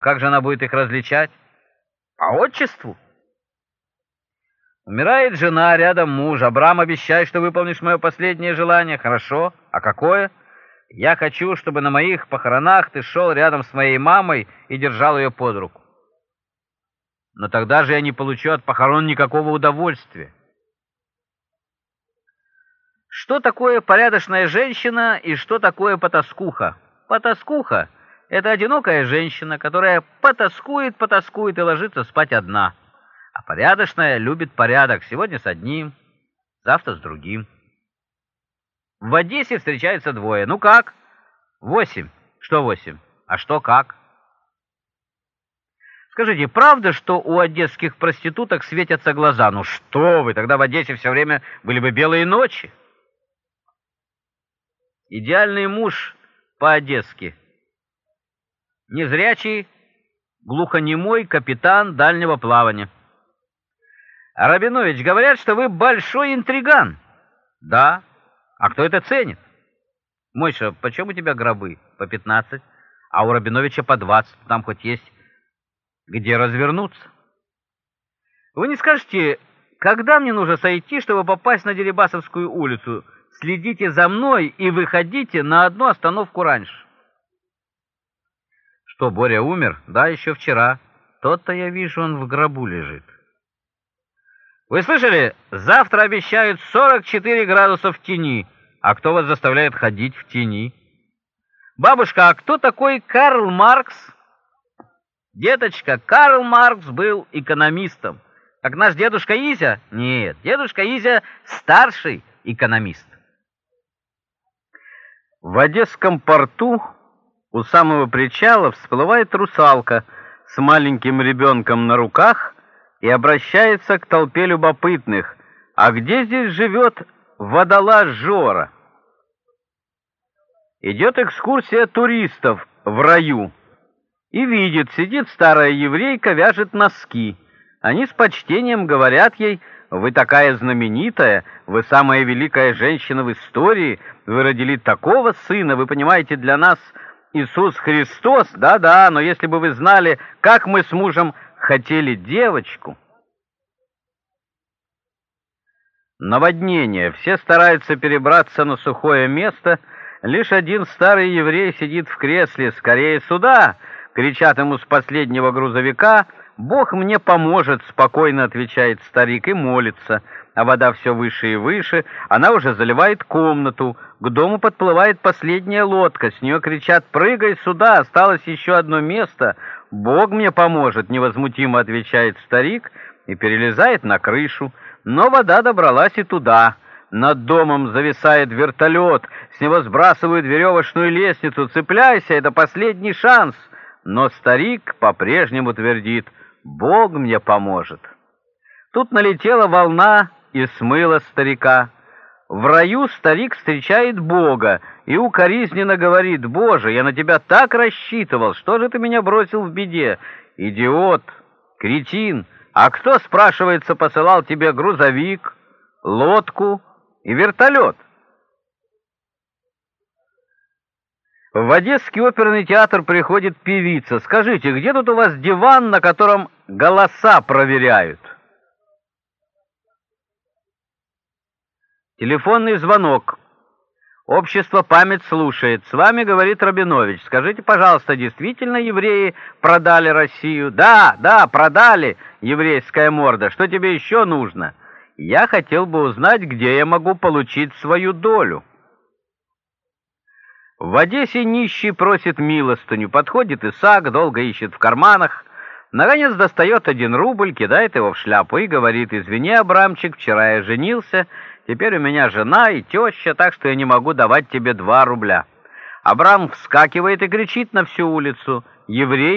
Как же она будет их различать? По отчеству. Умирает жена, рядом муж. Абрам, обещай, что выполнишь мое последнее желание. Хорошо. А какое? Я хочу, чтобы на моих похоронах ты шел рядом с моей мамой и держал ее под руку. Но тогда же я не получу от похорон никакого удовольствия. Что такое порядочная женщина и что такое потаскуха? Потаскуха — это одинокая женщина, которая потаскует, потаскует и ложится спать одна. А порядочная любит порядок. Сегодня с одним, завтра с другим. В Одессе встречаются двое. Ну как? Восемь. Что восемь? А что как? Скажите, правда, что у одесских проституток светятся глаза? Ну что вы, тогда в Одессе все время были бы белые ночи. Идеальный муж по-одесски. Незрячий, глухонемой капитан дальнего плавания. Рабинович, говорят, что вы большой интриган. Да. А кто это ценит? Мойша, почем у тебя гробы? По пятнадцать. А у Рабиновича по двадцать. Там хоть есть где развернуться. Вы не скажете, когда мне нужно сойти, чтобы попасть на Дерибасовскую улицу? Следите за мной и выходите на одну остановку раньше. Что, Боря умер? Да, еще вчера. Тот-то, я вижу, он в гробу лежит. Вы слышали? Завтра обещают 44 градуса в тени. А кто вас заставляет ходить в тени? Бабушка, а кто такой Карл Маркс? Деточка, Карл Маркс был экономистом. Как наш дедушка Изя? Нет, дедушка Изя старший экономист. В Одесском порту у самого причала всплывает русалка с маленьким ребенком на руках и обращается к толпе любопытных. А где здесь живет водолаз Жора? Идет экскурсия туристов в раю. И видит, сидит старая еврейка, вяжет носки. Они с почтением говорят ей, «Вы такая знаменитая, вы самая великая женщина в истории, вы родили такого сына, вы понимаете, для нас Иисус Христос, да-да, но если бы вы знали, как мы с мужем хотели девочку». Наводнение. Все стараются перебраться на сухое место. Лишь один старый еврей сидит в кресле. «Скорее сюда!» — кричат ему с последнего грузовика. «Бог мне поможет!» — спокойно отвечает старик и молится. А вода все выше и выше. Она уже заливает комнату. К дому подплывает последняя лодка. С нее кричат «Прыгай сюда! Осталось еще одно место!» «Бог мне поможет!» — невозмутимо отвечает старик и перелезает на крышу. Но вода добралась и туда. Над домом зависает вертолет, с него сбрасывают веревочную лестницу. Цепляйся, это последний шанс. Но старик по-прежнему твердит, Бог мне поможет. Тут налетела волна и смыла старика. В раю старик встречает Бога и укоризненно говорит, «Боже, я на тебя так рассчитывал, что же ты меня бросил в беде? Идиот, кретин!» А кто, спрашивается, посылал тебе грузовик, лодку и вертолет? В Одесский оперный театр приходит певица. Скажите, где тут у вас диван, на котором голоса проверяют? Телефонный звонок. Общество «Память» слушает. С вами говорит Рабинович. Скажите, пожалуйста, действительно евреи продали Россию? Да, да, продали, еврейская морда. Что тебе еще нужно? Я хотел бы узнать, где я могу получить свою долю. В Одессе нищий просит милостыню. Подходит Исаак, долго ищет в карманах. Наконец достает один рубль, кидает его в шляпу и говорит, «Извини, Абрамчик, вчера я женился, теперь у меня жена и теща, так что я не могу давать тебе два рубля». Абрам вскакивает и кричит на всю улицу, «Еврей!»